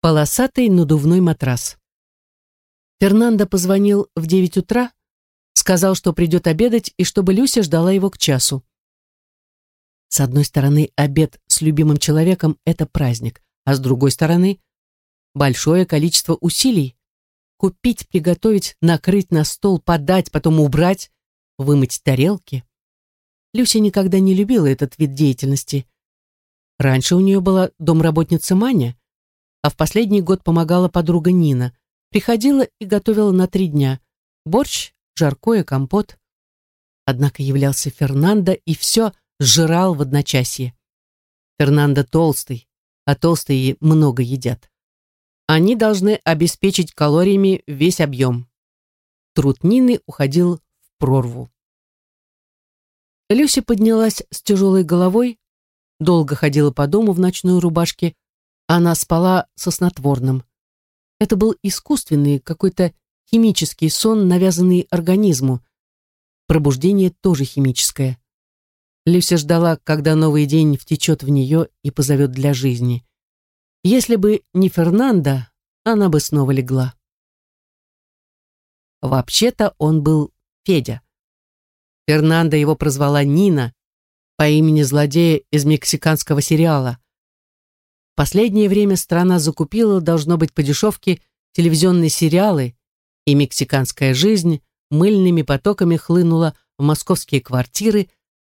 Полосатый надувной матрас. Фернандо позвонил в девять утра, сказал, что придет обедать и чтобы Люся ждала его к часу. С одной стороны, обед с любимым человеком – это праздник, а с другой стороны – большое количество усилий. Купить, приготовить, накрыть на стол, подать, потом убрать, вымыть тарелки. Люся никогда не любила этот вид деятельности. Раньше у нее была домработница Маня, а в последний год помогала подруга Нина. Приходила и готовила на три дня. Борщ, жаркое, компот. Однако являлся Фернандо и все сжирал в одночасье. Фернандо толстый, а толстые много едят. Они должны обеспечить калориями весь объем. Труд Нины уходил в прорву. Люся поднялась с тяжелой головой, долго ходила по дому в ночной рубашке. Она спала со снотворным. Это был искусственный, какой-то химический сон, навязанный организму. Пробуждение тоже химическое. Люся ждала, когда новый день втечет в нее и позовет для жизни. Если бы не Фернандо, она бы снова легла. Вообще-то он был Федя. Фернандо его прозвала Нина по имени злодея из мексиканского сериала. Последнее время страна закупила, должно быть, по дешевке, телевизионные сериалы, и мексиканская жизнь мыльными потоками хлынула в московские квартиры,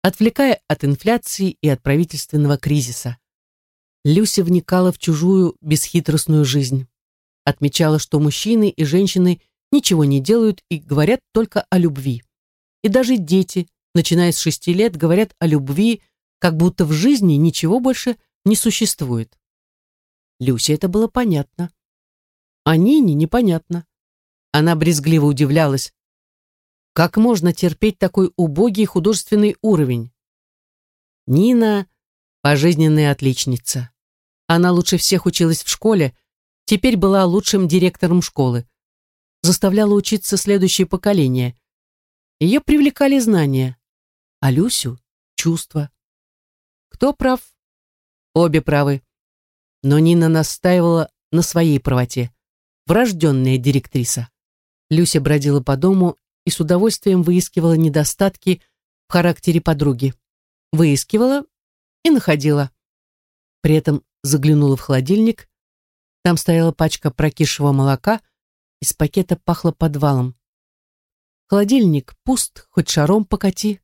отвлекая от инфляции и от правительственного кризиса. Люся вникала в чужую бесхитростную жизнь. Отмечала, что мужчины и женщины ничего не делают и говорят только о любви. И даже дети, начиная с шести лет, говорят о любви, как будто в жизни ничего больше не существует. Люсе это было понятно. А Нине непонятно. Она брезгливо удивлялась. Как можно терпеть такой убогий художественный уровень? Нина – пожизненная отличница. Она лучше всех училась в школе, теперь была лучшим директором школы. Заставляла учиться следующее поколение. Ее привлекали знания, а Люсю – чувства. Кто прав? Обе правы. Но Нина настаивала на своей правоте. Врожденная директриса. Люся бродила по дому и с удовольствием выискивала недостатки в характере подруги. Выискивала и находила. При этом заглянула в холодильник. Там стояла пачка прокисшего молока, из пакета пахло подвалом. Холодильник пуст, хоть шаром покати.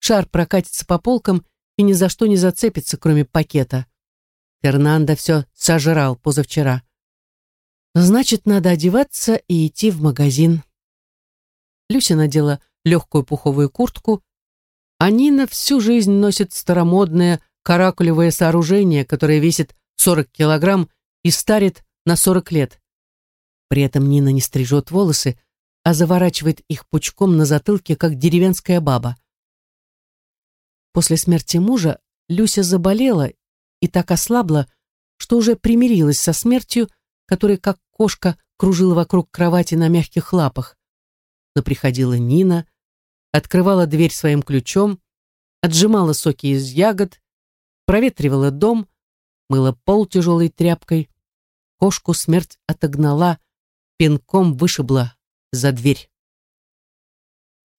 Шар прокатится по полкам и ни за что не зацепится, кроме пакета. Фернандо все сожрал позавчера. Значит, надо одеваться и идти в магазин. Люся надела легкую пуховую куртку, а Нина всю жизнь носит старомодное каракулевое сооружение, которое весит 40 килограмм и старит на 40 лет. При этом Нина не стрижет волосы, а заворачивает их пучком на затылке, как деревенская баба. После смерти мужа Люся заболела и так ослабла, что уже примирилась со смертью, которая, как кошка, кружила вокруг кровати на мягких лапах но приходила Нина, открывала дверь своим ключом, отжимала соки из ягод, проветривала дом, мыла пол тяжелой тряпкой, кошку смерть отогнала, пинком вышибла за дверь.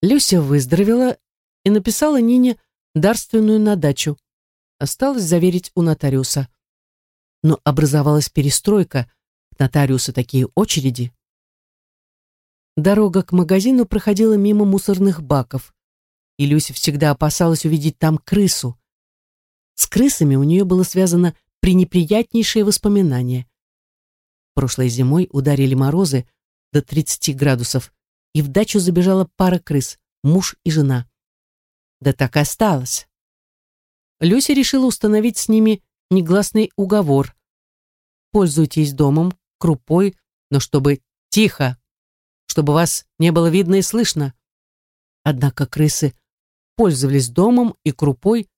Люся выздоровела и написала Нине дарственную на дачу. Осталось заверить у нотариуса. Но образовалась перестройка, нотариусы такие очереди. Дорога к магазину проходила мимо мусорных баков, и Люся всегда опасалась увидеть там крысу. С крысами у нее было связано пренеприятнейшее воспоминание. Прошлой зимой ударили морозы до 30 градусов, и в дачу забежала пара крыс, муж и жена. Да так и осталось. Люся решила установить с ними негласный уговор. Пользуйтесь домом, крупой, но чтобы тихо, чтобы вас не было видно и слышно. Однако крысы пользовались домом и крупой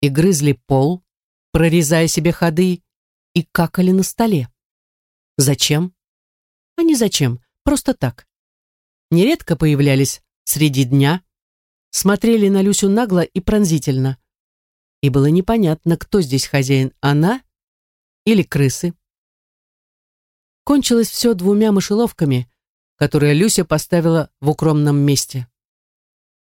и грызли пол, прорезая себе ходы, и какали на столе. Зачем? А не зачем, просто так. Нередко появлялись среди дня, смотрели на Люсю нагло и пронзительно. И было непонятно, кто здесь хозяин, она или крысы. кончилось все двумя мышеловками, которые Люся поставила в укромном месте.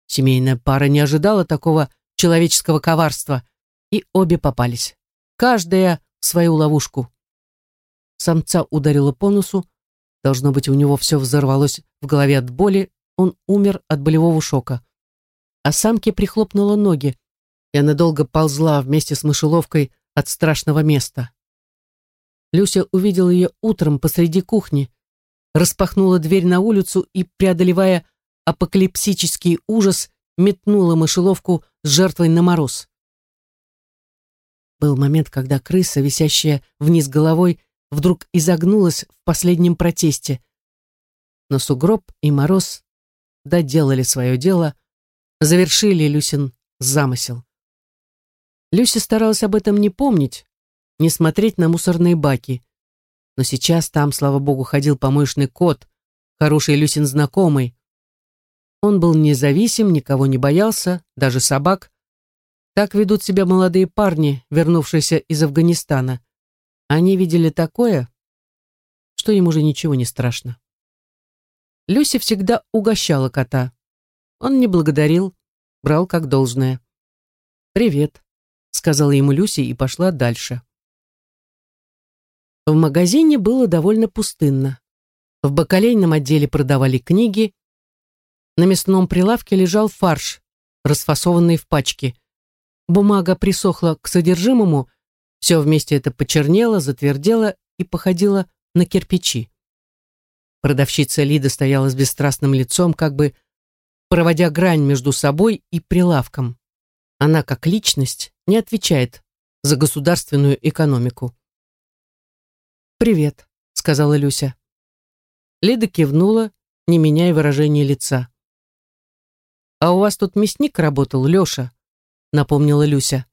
Семейная пара не ожидала такого человеческого коварства, и обе попались. Каждая в свою ловушку. Самца ударило по носу, должно быть, у него все взорвалось в голове от боли, он умер от болевого шока. А самке прихлопнуло ноги, и она долго ползла вместе с мышеловкой от страшного места. Люся увидела ее утром посреди кухни, распахнула дверь на улицу и, преодолевая апокалипсический ужас, метнула мышеловку с жертвой на мороз. Был момент, когда крыса, висящая вниз головой, вдруг изогнулась в последнем протесте. Но сугроб и мороз доделали свое дело, завершили Люсин замысел. Люся старалась об этом не помнить, не смотреть на мусорные баки. Но сейчас там, слава богу, ходил помощный кот, хороший Люсин знакомый. Он был независим, никого не боялся, даже собак. Так ведут себя молодые парни, вернувшиеся из Афганистана. Они видели такое, что им уже ничего не страшно. Люся всегда угощала кота. Он не благодарил, брал как должное. «Привет», сказала ему Люси и пошла дальше. В магазине было довольно пустынно. В бакалейном отделе продавали книги. На мясном прилавке лежал фарш, расфасованный в пачки. Бумага присохла к содержимому, все вместе это почернело, затвердело и походило на кирпичи. Продавщица Лида стояла с бесстрастным лицом, как бы проводя грань между собой и прилавком. Она, как личность, не отвечает за государственную экономику. «Привет», — сказала Люся. Лида кивнула, не меняя выражения лица. «А у вас тут мясник работал, Леша», — напомнила Люся.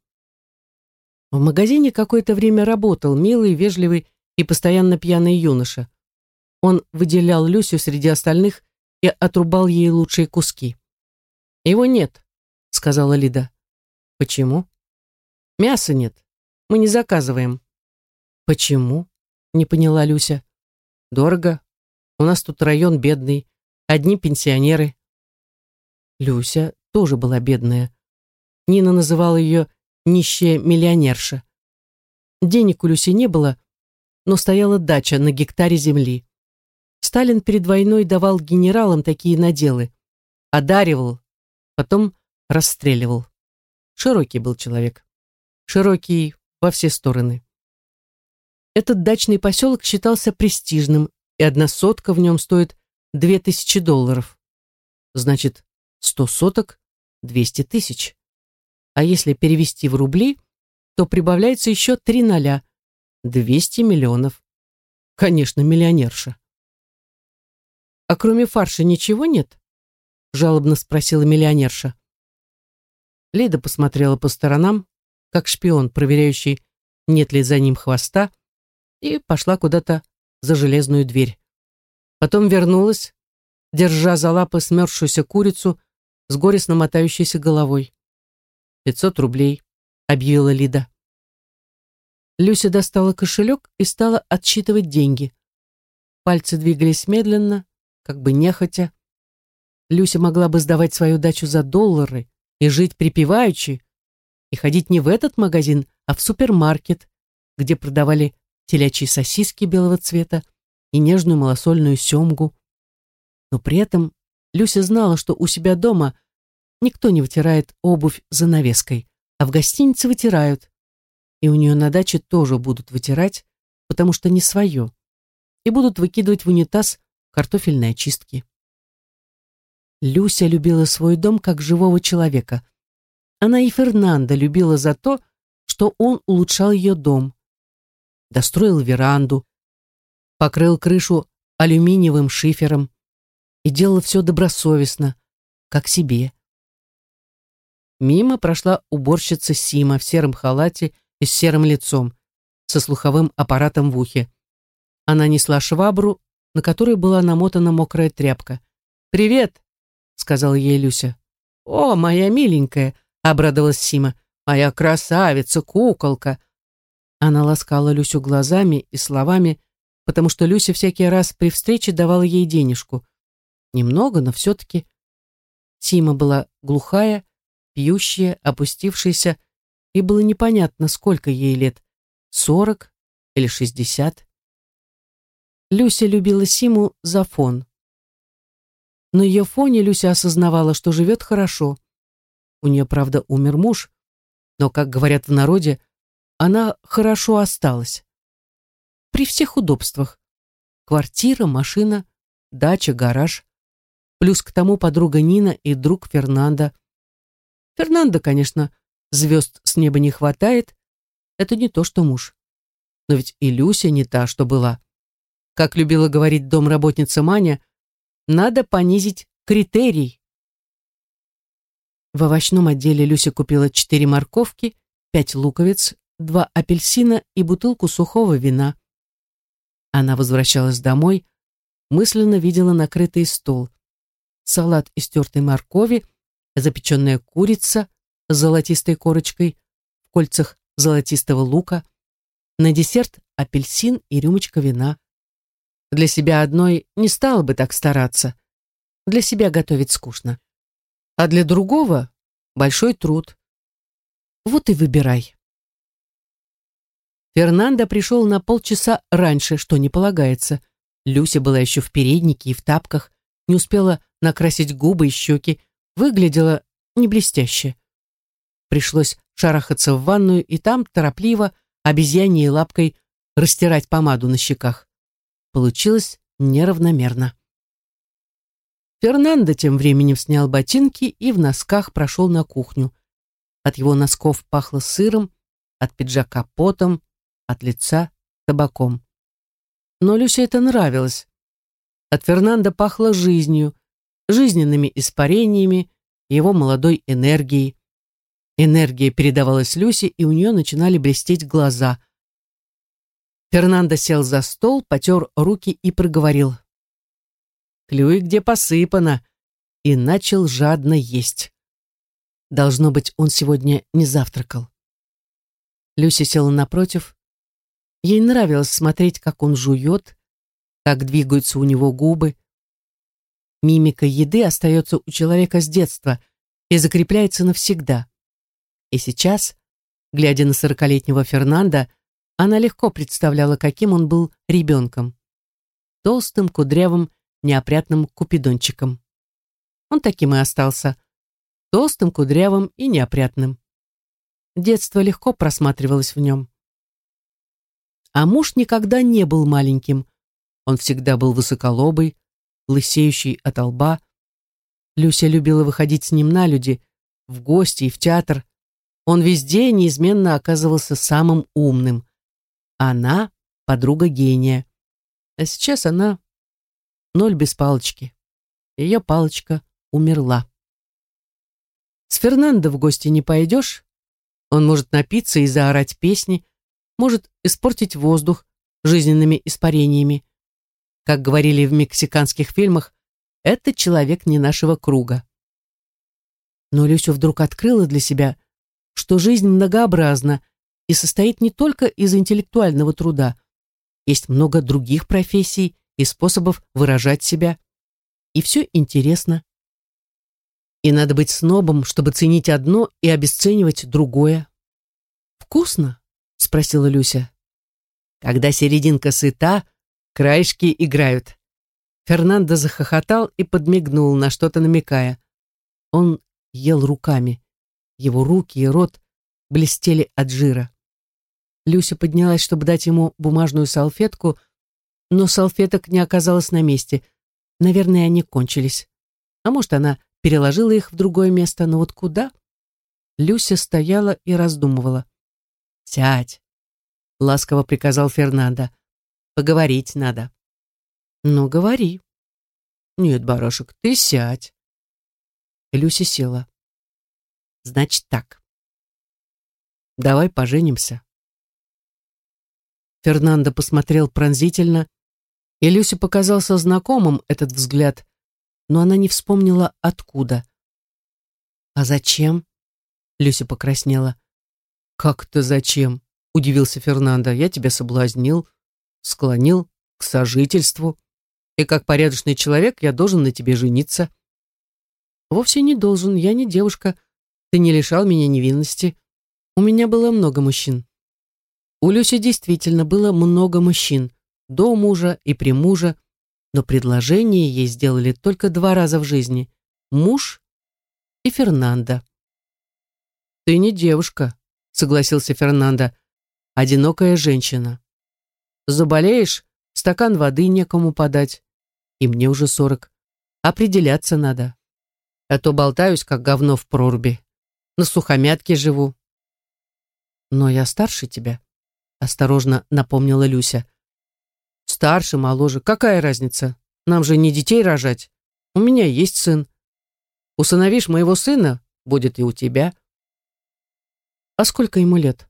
В магазине какое-то время работал милый, вежливый и постоянно пьяный юноша. Он выделял Люсю среди остальных и отрубал ей лучшие куски. «Его нет», — сказала Лида. Почему? Мяса нет. Мы не заказываем. Почему? Не поняла Люся. Дорого. У нас тут район бедный. Одни пенсионеры. Люся тоже была бедная. Нина называла ее нищая миллионерша. Денег у Люси не было, но стояла дача на гектаре земли. Сталин перед войной давал генералам такие наделы. Одаривал, потом расстреливал. Широкий был человек. Широкий во все стороны. Этот дачный поселок считался престижным, и одна сотка в нем стоит две тысячи долларов. Значит, сто соток — двести тысяч. А если перевести в рубли, то прибавляется еще три ноля — двести миллионов. Конечно, миллионерша. «А кроме фарша ничего нет?» — жалобно спросила миллионерша. Лида посмотрела по сторонам, как шпион, проверяющий, нет ли за ним хвоста, и пошла куда-то за железную дверь. Потом вернулась, держа за лапы смерзшуюся курицу с горестно мотающейся головой. «Пятьсот рублей», — объявила Лида. Люся достала кошелек и стала отсчитывать деньги. Пальцы двигались медленно, как бы нехотя. Люся могла бы сдавать свою дачу за доллары, и жить припеваючи, и ходить не в этот магазин, а в супермаркет, где продавали телячьи сосиски белого цвета и нежную малосольную семгу. Но при этом Люся знала, что у себя дома никто не вытирает обувь за навеской, а в гостинице вытирают. И у нее на даче тоже будут вытирать, потому что не свое, и будут выкидывать в унитаз картофельные очистки. Люся любила свой дом как живого человека. Она и Фернанда любила за то, что он улучшал ее дом. Достроил веранду, покрыл крышу алюминиевым шифером и делал все добросовестно, как себе. Мимо прошла уборщица Сима в сером халате и с серым лицом, со слуховым аппаратом в ухе. Она несла швабру, на которой была намотана мокрая тряпка. «Привет!» сказала ей Люся. «О, моя миленькая!» — обрадовалась Сима. «Моя красавица, куколка!» Она ласкала Люсю глазами и словами, потому что Люся всякий раз при встрече давала ей денежку. Немного, но все-таки. Сима была глухая, пьющая, опустившаяся, и было непонятно, сколько ей лет, сорок или шестьдесят. Люся любила Симу за фон. На ее фоне Люся осознавала, что живет хорошо. У нее, правда, умер муж, но, как говорят в народе, она хорошо осталась. При всех удобствах. Квартира, машина, дача, гараж. Плюс к тому подруга Нина и друг Фернанда. Фернанда, конечно, звезд с неба не хватает. Это не то, что муж. Но ведь и Люся не та, что была. Как любила говорить домработница Маня, надо понизить критерий. В овощном отделе Люся купила четыре морковки, пять луковиц, два апельсина и бутылку сухого вина. Она возвращалась домой, мысленно видела накрытый стол. Салат из тертой моркови, запеченная курица с золотистой корочкой, в кольцах золотистого лука, на десерт апельсин и рюмочка вина. Для себя одной не стала бы так стараться. Для себя готовить скучно. А для другого большой труд. Вот и выбирай. Фернандо пришел на полчаса раньше, что не полагается. Люся была еще в переднике и в тапках, не успела накрасить губы и щеки, выглядела не блестяще. Пришлось шарахаться в ванную и там торопливо, обезьяньей лапкой, растирать помаду на щеках. Получилось неравномерно. Фернандо тем временем снял ботинки и в носках прошел на кухню. От его носков пахло сыром, от пиджака потом, от лица табаком. Но Люсе это нравилось. От Фернандо пахло жизнью, жизненными испарениями, его молодой энергией. Энергия передавалась Люсе, и у нее начинали блестеть глаза. Фернандо сел за стол, потер руки и проговорил. «Клюй, где посыпано!» и начал жадно есть. Должно быть, он сегодня не завтракал. Люся села напротив. Ей нравилось смотреть, как он жует, как двигаются у него губы. Мимика еды остается у человека с детства и закрепляется навсегда. И сейчас, глядя на сорокалетнего Фернанда, она легко представляла, каким он был ребенком. Толстым, кудрявым, неопрятным купидончиком. Он таким и остался. Толстым, кудрявым и неопрятным. Детство легко просматривалось в нем. А муж никогда не был маленьким. Он всегда был высоколобый, лысеющий от лба. Люся любила выходить с ним на люди, в гости и в театр. Он везде неизменно оказывался самым умным. Она — подруга гения. А сейчас она ноль без палочки. Ее палочка умерла. С Фернандо в гости не пойдешь. Он может напиться и заорать песни, может испортить воздух жизненными испарениями. Как говорили в мексиканских фильмах, это человек не нашего круга. Но Люся вдруг открыла для себя, что жизнь многообразна и состоит не только из интеллектуального труда. Есть много других профессий и способов выражать себя. И все интересно. И надо быть снобом, чтобы ценить одно и обесценивать другое. «Вкусно?» — спросила Люся. Когда серединка сыта, краешки играют. Фернандо захохотал и подмигнул, на что-то намекая. Он ел руками. Его руки и рот блестели от жира. Люся поднялась, чтобы дать ему бумажную салфетку, но салфеток не оказалось на месте. Наверное, они кончились. А может, она переложила их в другое место, но вот куда? Люся стояла и раздумывала. «Сядь», — ласково приказал Фернандо. «Поговорить надо». «Ну, говори». «Нет, барашек, ты сядь». Люся села. «Значит так. Давай поженимся». Фернандо посмотрел пронзительно, и Люсе показался знакомым этот взгляд, но она не вспомнила, откуда. «А зачем?» Люся покраснела. «Как-то зачем?» — удивился Фернандо. «Я тебя соблазнил, склонил к сожительству, и как порядочный человек я должен на тебе жениться. Вовсе не должен, я не девушка, ты не лишал меня невинности. У меня было много мужчин. У Люси действительно было много мужчин, до мужа и при мужа, но предложение ей сделали только два раза в жизни – муж и Фернандо. «Ты не девушка», — согласился Фернандо, — «одинокая женщина. Заболеешь, стакан воды некому подать, и мне уже сорок. Определяться надо. А то болтаюсь, как говно в проруби. На сухомятке живу». «Но я старше тебя», — осторожно напомнила Люся. Старше, моложе, какая разница? Нам же не детей рожать. У меня есть сын. Усыновишь моего сына, будет и у тебя. А сколько ему лет?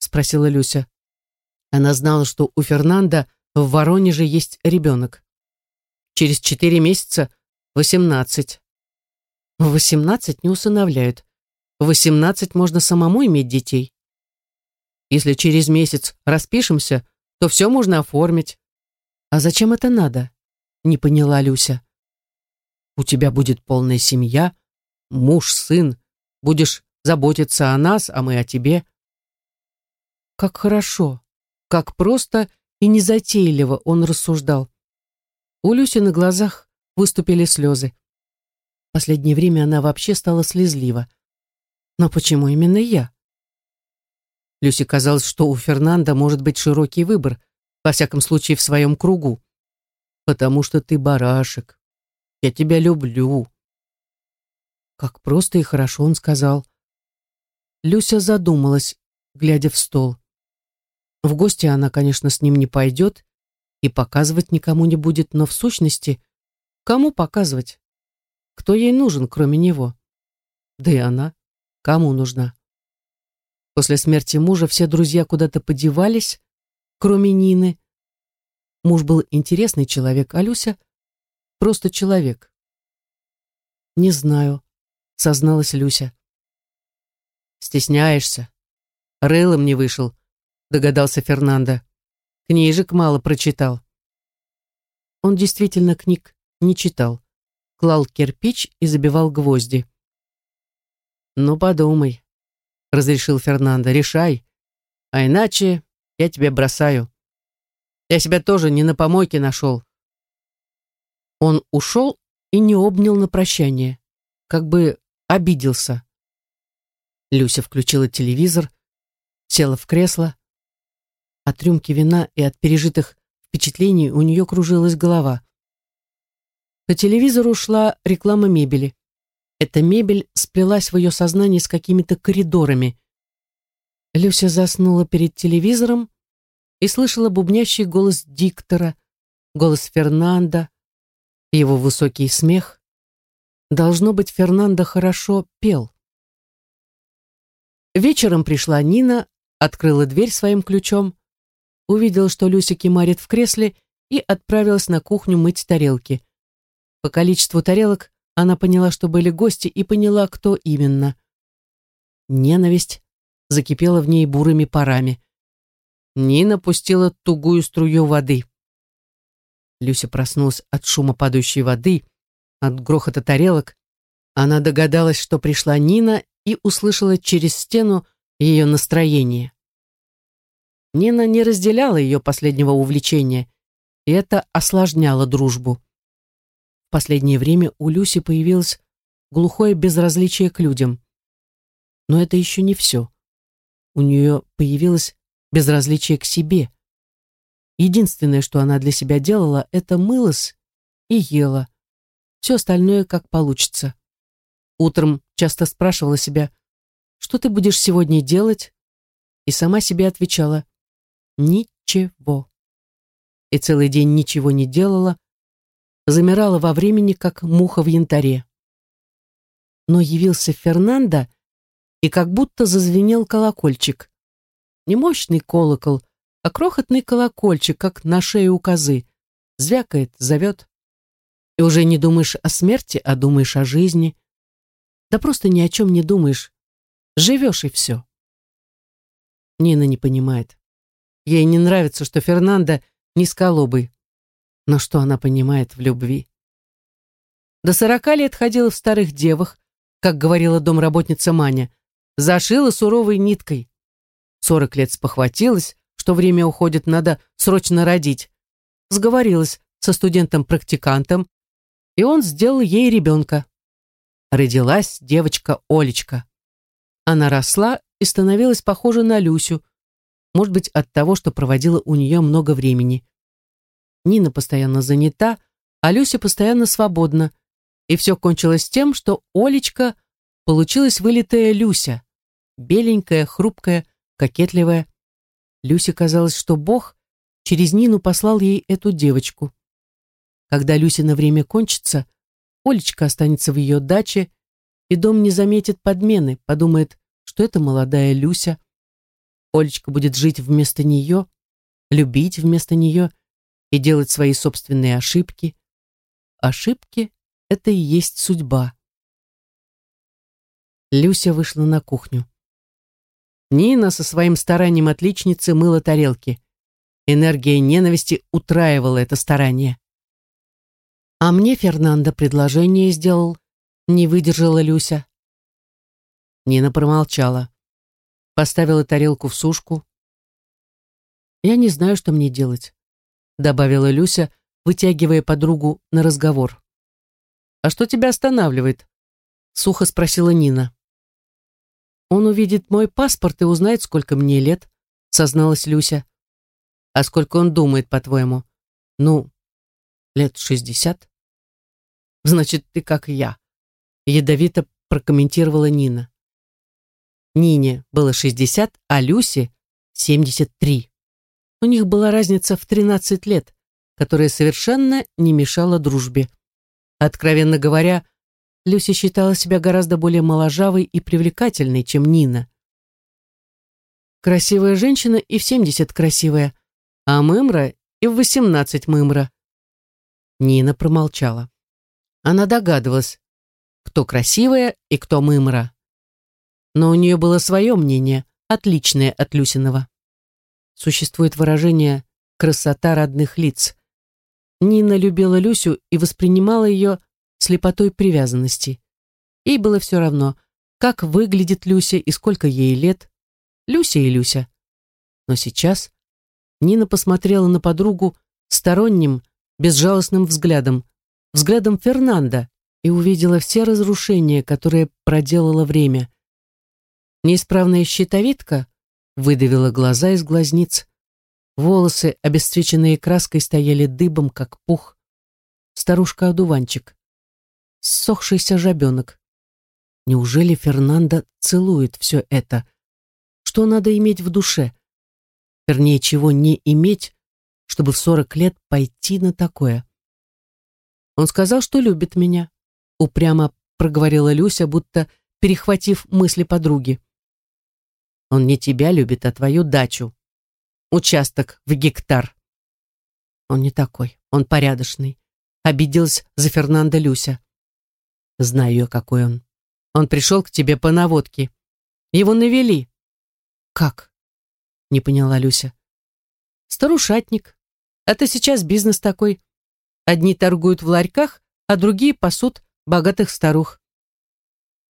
Спросила Люся. Она знала, что у Фернанда в Воронеже есть ребенок. Через четыре месяца восемнадцать. Восемнадцать не усыновляют. Восемнадцать можно самому иметь детей. Если через месяц распишемся, то все можно оформить. «А зачем это надо?» — не поняла Люся. «У тебя будет полная семья, муж, сын, будешь заботиться о нас, а мы о тебе». Как хорошо, как просто и незатейливо он рассуждал. У Люси на глазах выступили слезы. Последнее время она вообще стала слезлива. Но почему именно я? Люси казалось, что у Фернанда может быть широкий выбор, во всяком случае в своем кругу. Потому что ты барашек. Я тебя люблю. Как просто и хорошо он сказал. Люся задумалась, глядя в стол. В гости она, конечно, с ним не пойдет и показывать никому не будет, но в сущности, кому показывать? Кто ей нужен, кроме него? Да и она. Кому нужна? После смерти мужа все друзья куда-то подевались, кроме Нины. Муж был интересный человек, а Люся — просто человек. «Не знаю», — созналась Люся. «Стесняешься. Рылом не вышел», — догадался Фернандо. «Книжек мало прочитал». Он действительно книг не читал. Клал кирпич и забивал гвозди. «Ну, подумай», — разрешил Фернандо, — «решай. А иначе я тебя бросаю. Я себя тоже не на помойке нашел. Он ушел и не обнял на прощание, как бы обиделся. Люся включила телевизор, села в кресло. От рюмки вина и от пережитых впечатлений у нее кружилась голова. По телевизору шла реклама мебели. Эта мебель сплелась в ее сознании с какими-то коридорами, Люся заснула перед телевизором и слышала бубнящий голос диктора, голос Фернанда, его высокий смех. Должно быть, Фернандо хорошо пел. Вечером пришла Нина, открыла дверь своим ключом, увидела, что Люся кимарит в кресле и отправилась на кухню мыть тарелки. По количеству тарелок она поняла, что были гости, и поняла, кто именно. Ненависть закипела в ней бурыми парами. Нина пустила тугую струю воды. Люся проснулась от шума падающей воды, от грохота тарелок. Она догадалась, что пришла Нина, и услышала через стену ее настроение. Нина не разделяла ее последнего увлечения, и это осложняло дружбу. В последнее время у Люси появилось глухое безразличие к людям. Но это еще не все у нее появилось безразличие к себе. Единственное, что она для себя делала, это мылась и ела. Все остальное как получится. Утром часто спрашивала себя, что ты будешь сегодня делать? И сама себе отвечала, ничего. И целый день ничего не делала, замирала во времени, как муха в янтаре. Но явился Фернандо и как будто зазвенел колокольчик. Не мощный колокол, а крохотный колокольчик, как на шее у козы. Звякает, зовет. И уже не думаешь о смерти, а думаешь о жизни. Да просто ни о чем не думаешь. Живешь и все. Нина не понимает. Ей не нравится, что Фернандо низколобый. Но что она понимает в любви? До сорока лет ходила в старых девах, как говорила домработница Маня, зашила суровой ниткой. Сорок лет спохватилась, что время уходит, надо срочно родить. Сговорилась со студентом-практикантом, и он сделал ей ребенка. Родилась девочка Олечка. Она росла и становилась похожа на Люсю, может быть, от того, что проводила у нее много времени. Нина постоянно занята, а Люся постоянно свободна, и все кончилось тем, что Олечка получилась вылитая Люся, беленькая, хрупкая, кокетливая. Люсе казалось, что Бог через Нину послал ей эту девочку. Когда Люся на время кончится, Олечка останется в ее даче, и дом не заметит подмены, подумает, что это молодая Люся. Олечка будет жить вместо нее, любить вместо нее и делать свои собственные ошибки. Ошибки — это и есть судьба. Люся вышла на кухню. Нина со своим старанием отличницы мыла тарелки. Энергия ненависти утраивала это старание. А мне Фернандо предложение сделал, не выдержала Люся. Нина промолчала. Поставила тарелку в сушку. «Я не знаю, что мне делать», — добавила Люся, вытягивая подругу на разговор. «А что тебя останавливает?» — сухо спросила Нина. «Он увидит мой паспорт и узнает, сколько мне лет», — созналась Люся. «А сколько он думает, по-твоему?» «Ну, лет шестьдесят». «Значит, ты как я», — ядовито прокомментировала Нина. Нине было шестьдесят, а Люсе семьдесят три. У них была разница в тринадцать лет, которая совершенно не мешала дружбе. Откровенно говоря, Люся считала себя гораздо более моложавой и привлекательной, чем Нина. Красивая женщина и в семьдесят красивая, а мымра и в восемнадцать мымра. Нина промолчала. Она догадывалась, кто красивая и кто мымра. Но у нее было свое мнение, отличное от Люсиного. Существует выражение «красота родных лиц». Нина любила Люсю и воспринимала ее слепотой привязанности. Ей было все равно, как выглядит Люся и сколько ей лет. Люся и Люся. Но сейчас Нина посмотрела на подругу сторонним, безжалостным взглядом, взглядом Фернанда, и увидела все разрушения, которые проделало время. Неисправная щитовидка выдавила глаза из глазниц, волосы, обесцвеченные краской, стояли дыбом, как пух. Старушка-одуванчик ссохшийся жабенок. Неужели Фернандо целует все это? Что надо иметь в душе? Вернее, чего не иметь, чтобы в сорок лет пойти на такое? Он сказал, что любит меня. Упрямо проговорила Люся, будто перехватив мысли подруги. Он не тебя любит, а твою дачу. Участок в гектар. Он не такой, он порядочный. Обиделась за Фернандо Люся. Знаю я, какой он. Он пришел к тебе по наводке. Его навели. Как? Не поняла Люся. Старушатник. А ты сейчас бизнес такой. Одни торгуют в ларьках, а другие пасут богатых старух.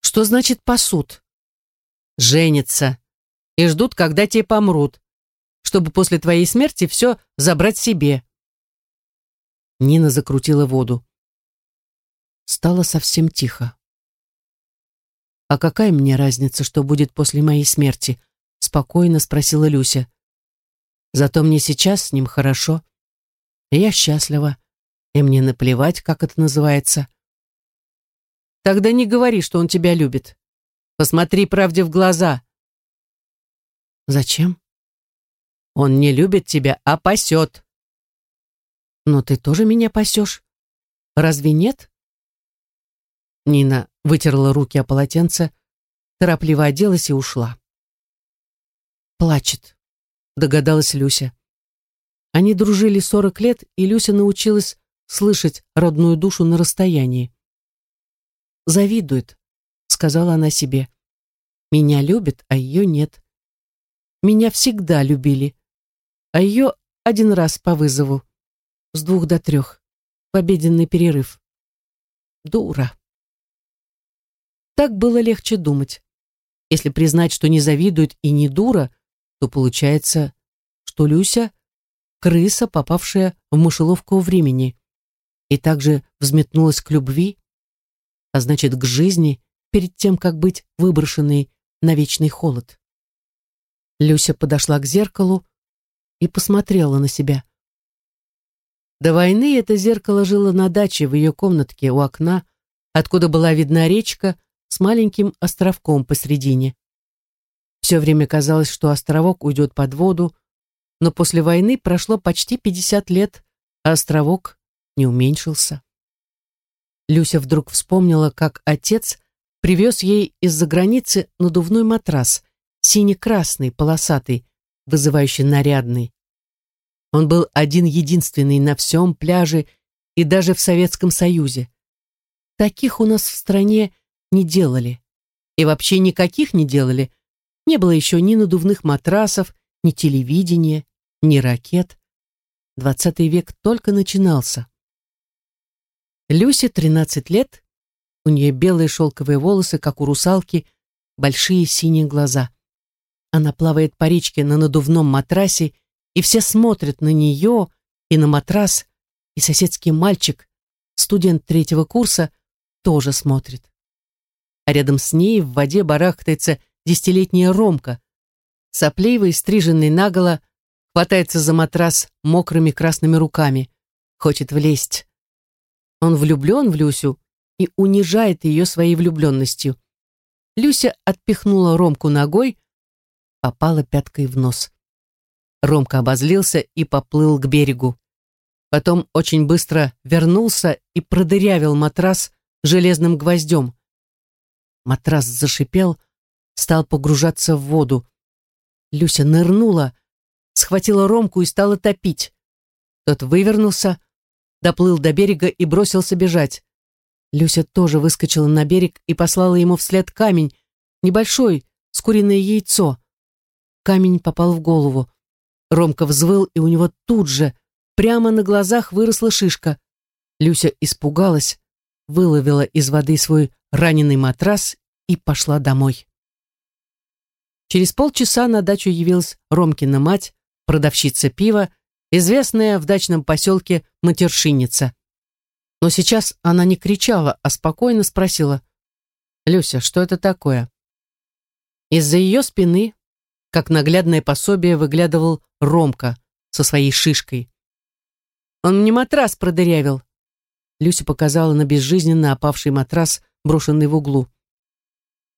Что значит пасут? Женятся. И ждут, когда те помрут, чтобы после твоей смерти все забрать себе. Нина закрутила воду стало совсем тихо. «А какая мне разница, что будет после моей смерти?» — спокойно спросила Люся. «Зато мне сейчас с ним хорошо. Я счастлива, и мне наплевать, как это называется». «Тогда не говори, что он тебя любит. Посмотри правде в глаза». «Зачем?» «Он не любит тебя, а пасет». «Но ты тоже меня пасешь. Разве нет?» Нина вытерла руки о полотенце, торопливо оделась и ушла. «Плачет», — догадалась Люся. Они дружили сорок лет, и Люся научилась слышать родную душу на расстоянии. «Завидует», — сказала она себе. «Меня любят, а ее нет. Меня всегда любили, а ее один раз по вызову. с двух до трех, в обеденный перерыв. Дура. Так было легче думать. Если признать, что не завидует и не дура, то получается, что Люся — крыса, попавшая в мышеловку времени, и также взметнулась к любви, а значит, к жизни, перед тем, как быть выброшенной на вечный холод. Люся подошла к зеркалу и посмотрела на себя. До войны это зеркало жило на даче в ее комнатке у окна, откуда была видна речка с маленьким островком посредине. Все время казалось, что островок уйдет под воду, но после войны прошло почти 50 лет, а островок не уменьшился. Люся вдруг вспомнила, как отец привез ей из-за границы надувной матрас, сине-красный, полосатый, вызывающий нарядный. Он был один-единственный на всем пляже и даже в Советском Союзе. Таких у нас в стране не делали. И вообще никаких не делали. Не было еще ни надувных матрасов, ни телевидения, ни ракет. Двадцатый век только начинался. Люсе 13 лет, у нее белые шелковые волосы, как у русалки, большие синие глаза. Она плавает по речке на надувном матрасе, и все смотрят на нее и на матрас, и соседский мальчик, студент третьего курса, тоже смотрит. А рядом с ней в воде барахтается десятилетняя Ромка, сопливый, стриженный наголо, хватается за матрас мокрыми красными руками, хочет влезть. Он влюблен в Люсю и унижает ее своей влюбленностью. Люся отпихнула Ромку ногой, попала пяткой в нос. Ромка обозлился и поплыл к берегу. Потом очень быстро вернулся и продырявил матрас железным гвоздем. Матрас зашипел, стал погружаться в воду. Люся нырнула, схватила Ромку и стала топить. Тот вывернулся, доплыл до берега и бросился бежать. Люся тоже выскочила на берег и послала ему вслед камень, небольшой, с куриное яйцо. Камень попал в голову. Ромка взвыл, и у него тут же, прямо на глазах, выросла шишка. Люся испугалась, выловила из воды свой раненый матрас и пошла домой. Через полчаса на дачу явилась Ромкина мать, продавщица пива, известная в дачном поселке матершинница. Но сейчас она не кричала, а спокойно спросила, «Люся, что это такое?» Из-за ее спины, как наглядное пособие, выглядывал Ромка со своей шишкой. «Он мне матрас продырявил», Люся показала на безжизненно опавший матрас, брошенный в углу.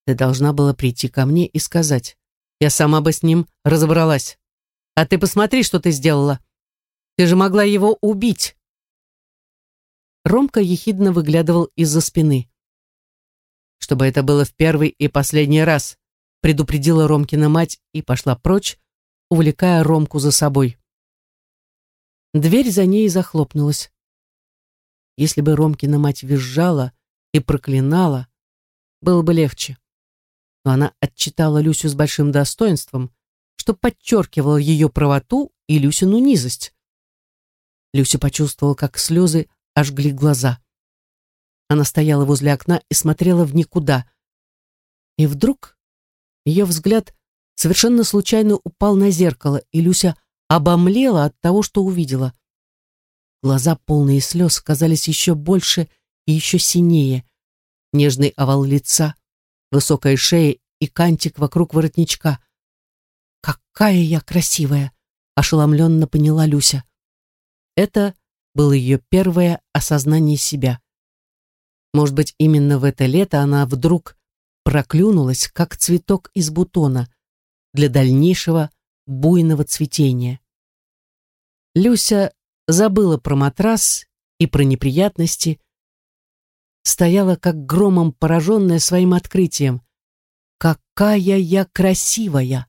«Ты должна была прийти ко мне и сказать. Я сама бы с ним разобралась. А ты посмотри, что ты сделала. Ты же могла его убить. Ромка ехидно выглядывал из-за спины. Чтобы это было в первый и последний раз, предупредила Ромкина мать и пошла прочь, увлекая Ромку за собой. Дверь за ней захлопнулась. Если бы Ромкина мать визжала и проклинала, было бы легче. Но она отчитала Люсю с большим достоинством, что подчеркивало ее правоту и Люсину низость. Люся почувствовала, как слезы ожгли глаза. Она стояла возле окна и смотрела в никуда. И вдруг ее взгляд совершенно случайно упал на зеркало, и Люся обомлела от того, что увидела. Глаза, полные слез, казались еще больше и еще синее. Нежный овал лица, высокая шея и кантик вокруг воротничка. «Какая я красивая!» — ошеломленно поняла Люся. Это было ее первое осознание себя. Может быть, именно в это лето она вдруг проклюнулась, как цветок из бутона, для дальнейшего буйного цветения. Люся забыла про матрас и про неприятности, стояла как громом пораженная своим открытием. «Какая я красивая!»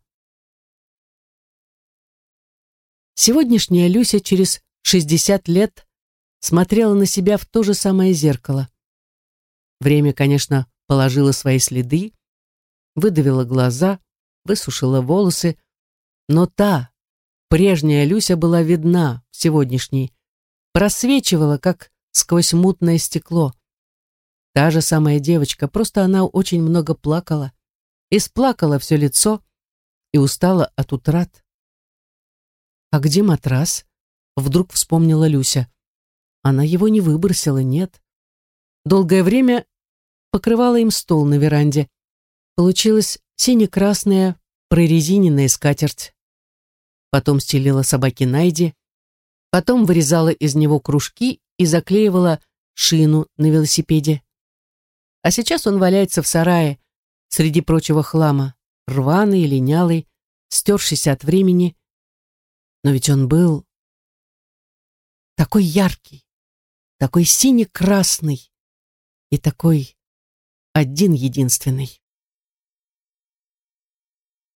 Сегодняшняя Люся через 60 лет смотрела на себя в то же самое зеркало. Время, конечно, положило свои следы, выдавило глаза, высушило волосы, но та, прежняя Люся была видна в сегодняшней, просвечивала, как сквозь мутное стекло. Та же самая девочка, просто она очень много плакала. Исплакала все лицо и устала от утрат. «А где матрас?» — вдруг вспомнила Люся. Она его не выбросила, нет. Долгое время покрывала им стол на веранде. Получилась сине-красная прорезиненная скатерть. Потом стелила собаке Найди, потом вырезала из него кружки и заклеивала шину на велосипеде. А сейчас он валяется в сарае среди прочего хлама, рваный, линялый, стершийся от времени. Но ведь он был такой яркий, такой сине-красный и такой один-единственный.